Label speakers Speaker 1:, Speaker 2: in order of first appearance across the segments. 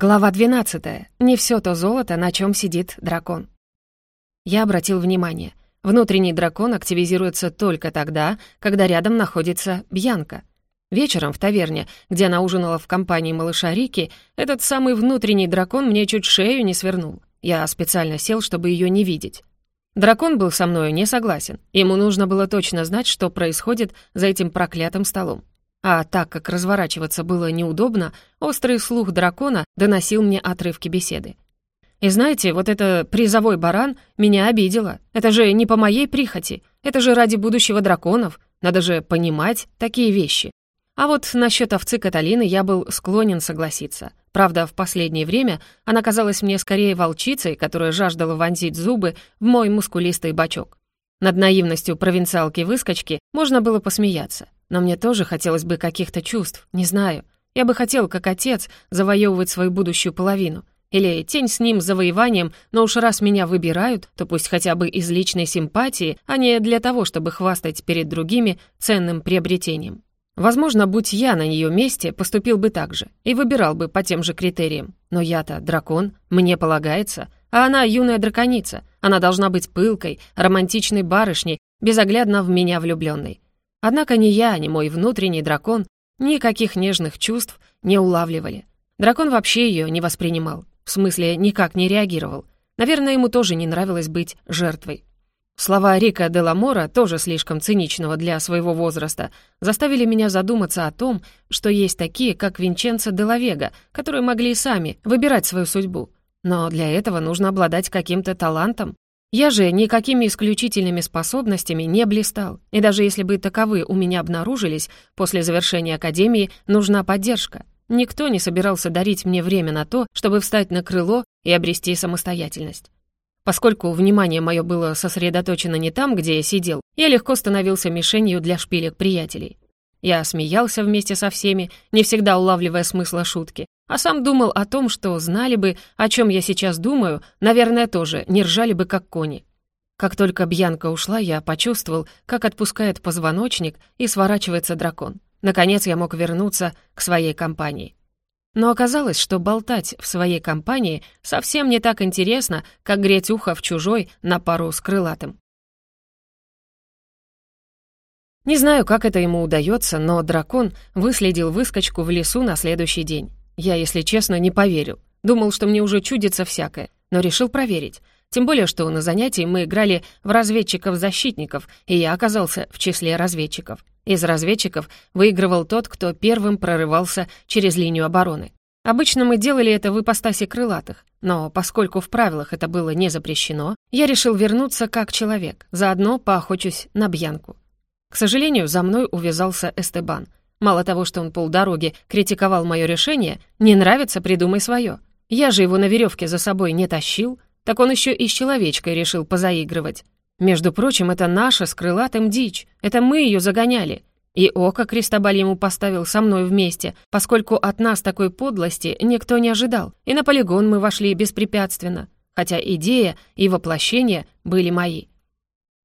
Speaker 1: Глава 12. Не все то золото, на чем сидит дракон. Я обратил внимание. Внутренний дракон активизируется только тогда, когда рядом находится Бьянка. Вечером в таверне, где она ужинала в компании малыша Рики, этот самый внутренний дракон мне чуть шею не свернул. Я специально сел, чтобы ее не видеть. Дракон был со мною не согласен. Ему нужно было точно знать, что происходит за этим проклятым столом. А так как разворачиваться было неудобно, острый слух дракона доносил мне отрывки беседы. И знаете, вот это призовой баран меня обидело. Это же не по моей прихоти. Это же ради будущего драконов. Надо же понимать такие вещи. А вот насчет овцы Каталины я был склонен согласиться. Правда, в последнее время она казалась мне скорее волчицей, которая жаждала вонзить зубы в мой мускулистый бочок. Над наивностью провинциалки-выскочки можно было посмеяться. Но мне тоже хотелось бы каких-то чувств, не знаю. Я бы хотел, как отец, завоевывать свою будущую половину. Или тень с ним завоеванием, но уж раз меня выбирают, то пусть хотя бы из личной симпатии, а не для того, чтобы хвастать перед другими ценным приобретением. Возможно, будь я на ее месте, поступил бы так же и выбирал бы по тем же критериям. Но я-то дракон, мне полагается, а она юная драконица. Она должна быть пылкой, романтичной барышней, безоглядно в меня влюбленной. Однако ни я, ни мой внутренний дракон никаких нежных чувств не улавливали. Дракон вообще ее не воспринимал, в смысле никак не реагировал. Наверное, ему тоже не нравилось быть жертвой. Слова Рика де Ламора, тоже слишком циничного для своего возраста, заставили меня задуматься о том, что есть такие, как Винченцо де Лавега, которые могли сами выбирать свою судьбу. Но для этого нужно обладать каким-то талантом, я же никакими исключительными способностями не блистал, и даже если бы таковы у меня обнаружились, после завершения академии нужна поддержка. Никто не собирался дарить мне время на то, чтобы встать на крыло и обрести самостоятельность. Поскольку внимание мое было сосредоточено не там, где я сидел, я легко становился мишенью для шпилек приятелей. Я смеялся вместе со всеми, не всегда улавливая смысла шутки, а сам думал о том, что знали бы, о чем я сейчас думаю, наверное, тоже не ржали бы, как кони. Как только Бьянка ушла, я почувствовал, как отпускает позвоночник и сворачивается дракон. Наконец я мог вернуться к своей компании. Но оказалось, что болтать в своей компании совсем не так интересно, как греть ухо в чужой на пару с крылатым. Не знаю, как это ему удается, но дракон выследил выскочку в лесу на следующий день. Я, если честно, не поверил. Думал, что мне уже чудится всякое, но решил проверить. Тем более, что на занятии мы играли в разведчиков-защитников, и я оказался в числе разведчиков. Из разведчиков выигрывал тот, кто первым прорывался через линию обороны. Обычно мы делали это в ипостаси крылатых, но поскольку в правилах это было не запрещено, я решил вернуться как человек, заодно поохочусь на Бьянку. К сожалению, за мной увязался Эстебан — Мало того, что он полдороги критиковал мое решение, не нравится, придумай свое. Я же его на веревке за собой не тащил, так он еще и с человечкой решил позаигрывать. Между прочим, это наша с крылатым дичь, это мы ее загоняли. И око Кристобаль ему поставил со мной вместе, поскольку от нас такой подлости никто не ожидал, и на полигон мы вошли беспрепятственно, хотя идея и воплощение были мои.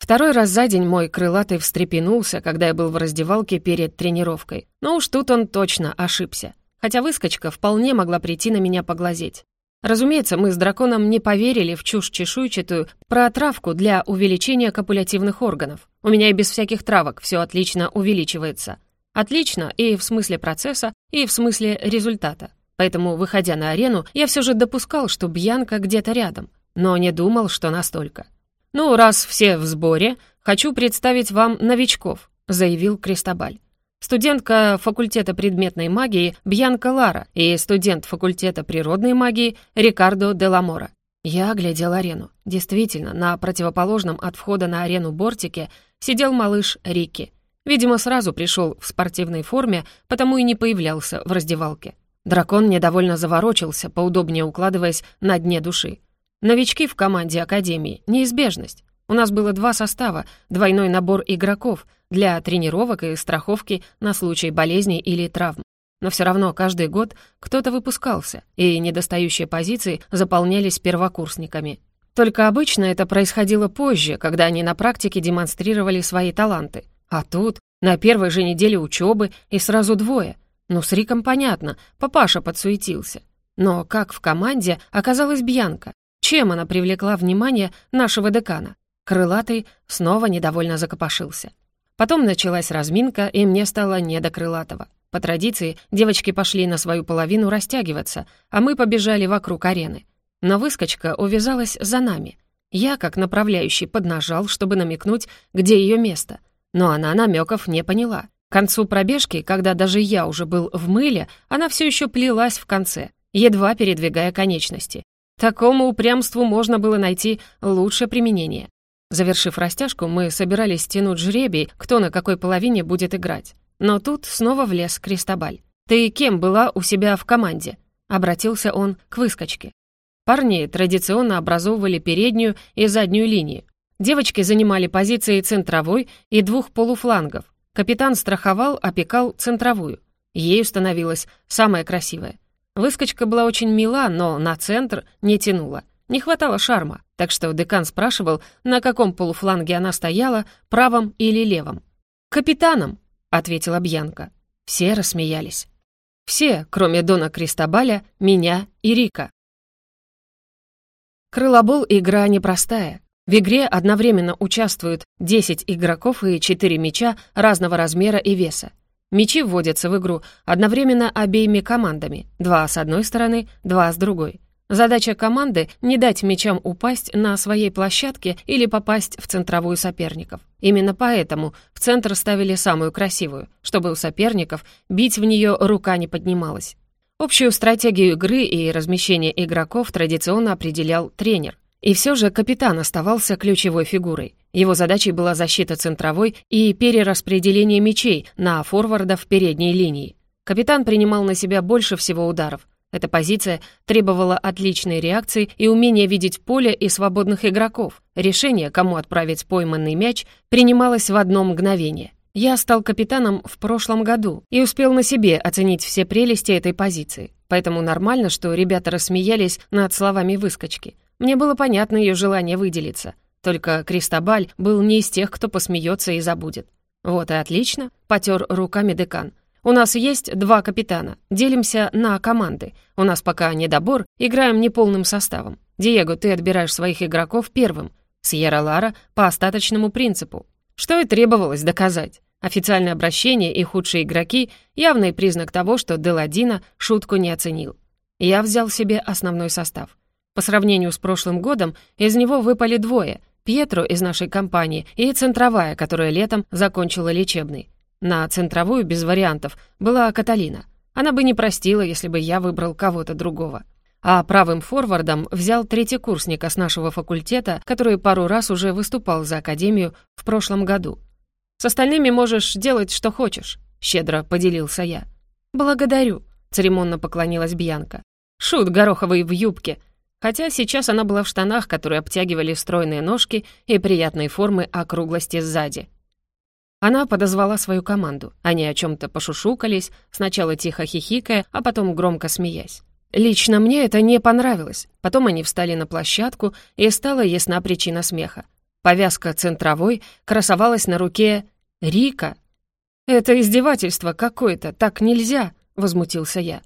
Speaker 1: Второй раз за день мой крылатый встрепенулся, когда я был в раздевалке перед тренировкой. Но уж тут он точно ошибся. Хотя выскочка вполне могла прийти на меня поглазеть. Разумеется, мы с драконом не поверили в чушь чешуйчатую про отравку для увеличения копулятивных органов. У меня и без всяких травок все отлично увеличивается. Отлично и в смысле процесса, и в смысле результата. Поэтому, выходя на арену, я все же допускал, что Бьянка где-то рядом, но не думал, что настолько. «Ну, раз все в сборе, хочу представить вам новичков», — заявил Кристобаль. Студентка факультета предметной магии Бьянка Лара и студент факультета природной магии Рикардо де Ламора. Я оглядел арену. Действительно, на противоположном от входа на арену бортике сидел малыш Рики. Видимо, сразу пришел в спортивной форме, потому и не появлялся в раздевалке. Дракон недовольно заворочился, поудобнее укладываясь на дне души. Новички в команде Академии — неизбежность. У нас было два состава, двойной набор игроков для тренировок и страховки на случай болезней или травм. Но все равно каждый год кто-то выпускался, и недостающие позиции заполнялись первокурсниками. Только обычно это происходило позже, когда они на практике демонстрировали свои таланты. А тут, на первой же неделе учебы, и сразу двое. Ну, с Риком понятно, папаша подсуетился. Но как в команде оказалась Бьянка? Чем она привлекла внимание нашего декана? Крылатый снова недовольно закопошился. Потом началась разминка, и мне стало не до Крылатого. По традиции, девочки пошли на свою половину растягиваться, а мы побежали вокруг арены. Но выскочка увязалась за нами. Я, как направляющий, поднажал, чтобы намекнуть, где ее место. Но она намеков не поняла. К концу пробежки, когда даже я уже был в мыле, она все еще плелась в конце, едва передвигая конечности. Такому упрямству можно было найти лучшее применение. Завершив растяжку, мы собирались тянуть жребий, кто на какой половине будет играть. Но тут снова влез Кристобаль. «Ты кем была у себя в команде?» — обратился он к выскочке. Парни традиционно образовывали переднюю и заднюю линии. Девочки занимали позиции центровой и двух полуфлангов. Капитан страховал, опекал центровую. Ею становилась самая красивая. Выскочка была очень мила, но на центр не тянула. Не хватало шарма, так что декан спрашивал, на каком полуфланге она стояла, правом или левом. «Капитаном», ответила Бьянка. Все рассмеялись. Все, кроме Дона Кристобаля, меня и Рика. Крылобол — игра непростая. В игре одновременно участвуют 10 игроков и 4 мяча разного размера и веса. Мячи вводятся в игру одновременно обеими командами, два с одной стороны, два с другой. Задача команды — не дать мячам упасть на своей площадке или попасть в центровую соперников. Именно поэтому в центр ставили самую красивую, чтобы у соперников бить в нее рука не поднималась. Общую стратегию игры и размещение игроков традиционно определял тренер. И все же капитан оставался ключевой фигурой. Его задачей была защита центровой и перераспределение мячей на форвардов передней линии. Капитан принимал на себя больше всего ударов, эта позиция требовала отличной реакции и умения видеть поле и свободных игроков. Решение, кому отправить пойманный мяч, принималось в одно мгновение. Я стал капитаном в прошлом году и успел на себе оценить все прелести этой позиции. Поэтому нормально, что ребята рассмеялись над словами выскочки. Мне было понятно ее желание выделиться. Только Кристобаль был не из тех, кто посмеется и забудет. «Вот и отлично», — потер руками декан. У нас есть два капитана. Делимся на команды. У нас пока недобор, играем неполным составом. Диего, ты отбираешь своих игроков первым. Сьерра Лара по остаточному принципу. Что и требовалось доказать. Официальное обращение и худшие игроки — явный признак того, что Деладина шутку не оценил. Я взял себе основной состав. По сравнению с прошлым годом из него выпали двое — Пьетро из нашей компании и центровая, которая летом закончила лечебный. На центровую, без вариантов, была Каталина. Она бы не простила, если бы я выбрал кого-то другого. А правым форвардом взял третий курсника с нашего факультета, который пару раз уже выступал за Академию в прошлом году. «С остальными можешь делать, что хочешь», — щедро поделился я. «Благодарю», — церемонно поклонилась Бьянка. «Шут гороховый в юбке», хотя сейчас она была в штанах, которые обтягивали стройные ножки и приятной формы округлости сзади. Она подозвала свою команду. Они о чем то пошушукались, сначала тихо хихикая, а потом громко смеясь. Лично мне это не понравилось. Потом они встали на площадку, и стала ясна причина смеха. Повязка центровой красовалась на руке Рика. «Это издевательство какое-то, так нельзя», — возмутился я.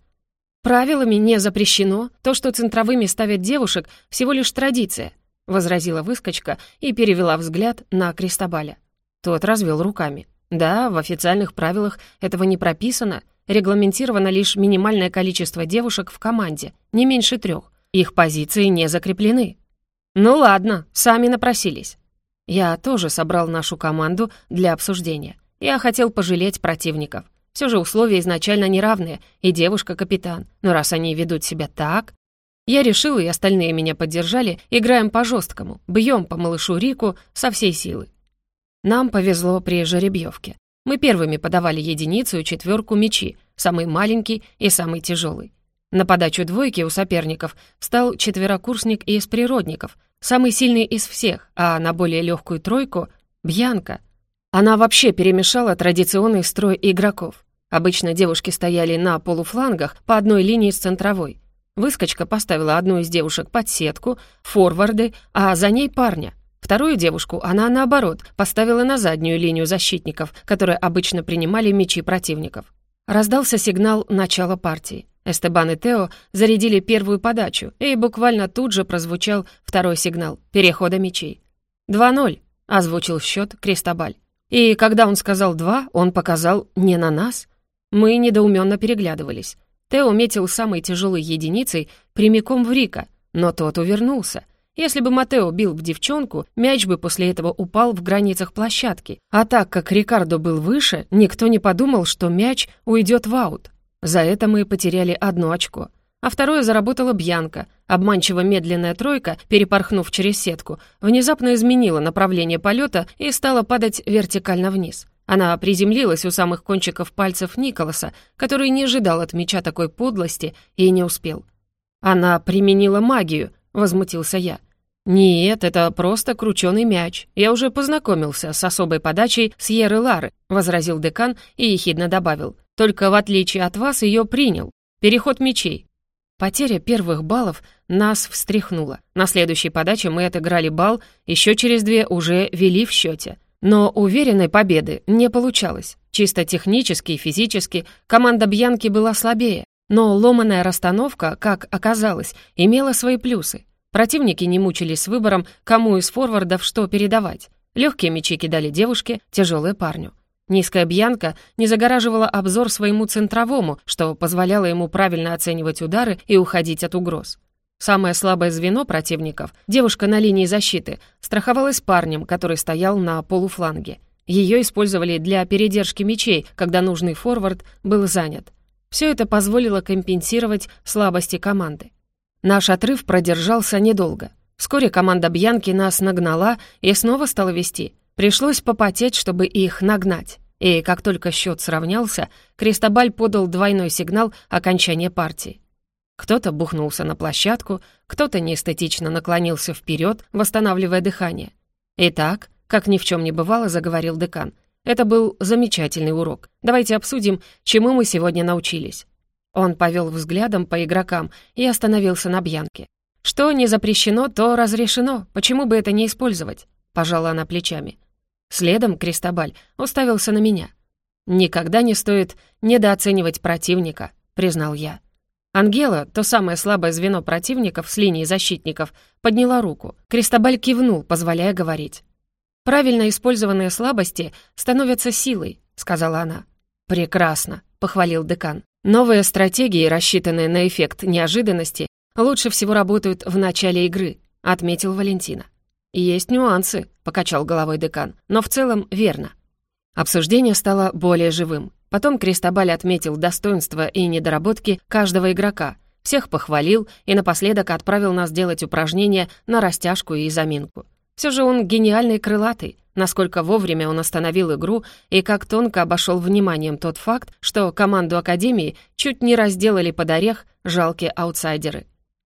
Speaker 1: «Правилами не запрещено. То, что центровыми ставят девушек, всего лишь традиция», — возразила выскочка и перевела взгляд на Кристобаля. Тот развел руками. Да, в официальных правилах этого не прописано. Регламентировано лишь минимальное количество девушек в команде, не меньше трех. Их позиции не закреплены. Ну ладно, сами напросились. Я тоже собрал нашу команду для обсуждения. Я хотел пожалеть противников. Все же условия изначально неравные, и девушка капитан. Но раз они ведут себя так... Я решил, и остальные меня поддержали, играем по-жесткому, бьем по малышу Рику со всей силы. Нам повезло при жеребьевке. Мы первыми подавали единицу и четверку мячи, самый маленький и самый тяжелый. На подачу двойки у соперников встал четверокурсник из природников, самый сильный из всех, а на более легкую тройку — Бьянка. Она вообще перемешала традиционный строй игроков. Обычно девушки стояли на полуфлангах по одной линии с центровой. Выскочка поставила одну из девушек под сетку, форварды, а за ней парня. Вторую девушку она, наоборот, поставила на заднюю линию защитников, которые обычно принимали мячи противников. Раздался сигнал начала партии. Эстебан и Тео зарядили первую подачу, и буквально тут же прозвучал второй сигнал перехода мячей. «Два-ноль», — озвучил счет Крестобаль. И когда он сказал «два», он показал «не на нас». Мы недоуменно переглядывались. Тео метил самой тяжелой единицей прямиком в Рика, но тот увернулся. Если бы Матео бил в девчонку, мяч бы после этого упал в границах площадки. А так как Рикардо был выше, никто не подумал, что мяч уйдет в аут. За это мы потеряли одно очко. А второе заработала Бьянка. Обманчиво медленная тройка, перепорхнув через сетку, внезапно изменила направление полета и стала падать вертикально вниз. Она приземлилась у самых кончиков пальцев Николаса, который не ожидал от мяча такой подлости и не успел. «Она применила магию», — возмутился я. «Нет, это просто крученый мяч. Я уже познакомился с особой подачей Сьерры Лары», — возразил декан и ехидно добавил. Только в отличие от вас ее принял. Переход мячей. Потеря первых баллов нас встряхнула. На следующей подаче мы отыграли бал, еще через две уже вели в счете. Но уверенной победы не получалось. Чисто технически и физически команда Бьянки была слабее. Но ломаная расстановка, как оказалось, имела свои плюсы. Противники не мучились с выбором, кому из форвардов что передавать. Легкие мячи кидали девушке, тяжелые парню. Низкая Бьянка не загораживала обзор своему центровому, что позволяло ему правильно оценивать удары и уходить от угроз. Самое слабое звено противников, девушка на линии защиты, страховалась парнем, который стоял на полуфланге. Ее использовали для передержки мячей, когда нужный форвард был занят. Все это позволило компенсировать слабости команды. Наш отрыв продержался недолго. Вскоре команда Бьянки нас нагнала и снова стала вести — Пришлось попотеть, чтобы их нагнать. И как только счет сравнялся, Кристобаль подал двойной сигнал окончания партии. Кто-то бухнулся на площадку, кто-то неэстетично наклонился вперед, восстанавливая дыхание. «Итак, как ни в чем не бывало», — заговорил декан. «Это был замечательный урок. Давайте обсудим, чему мы сегодня научились». Он повел взглядом по игрокам и остановился на Бьянке. «Что не запрещено, то разрешено. Почему бы это не использовать?» — пожала она плечами. Следом Кристобаль уставился на меня. «Никогда не стоит недооценивать противника», — признал я. Ангела, то самое слабое звено противников с линии защитников, подняла руку. Кристобаль кивнул, позволяя говорить. «Правильно использованные слабости становятся силой», — сказала она. «Прекрасно», — похвалил декан. «Новые стратегии, рассчитанные на эффект неожиданности, лучше всего работают в начале игры», — отметил Валентина. «Есть нюансы», — покачал головой декан, «но в целом верно». Обсуждение стало более живым. Потом Кристобаль отметил достоинства и недоработки каждого игрока, всех похвалил и напоследок отправил нас делать упражнения на растяжку и заминку. Все же он гениальный крылатый, насколько вовремя он остановил игру и как тонко обошел вниманием тот факт, что команду Академии чуть не разделали под орех жалкие аутсайдеры —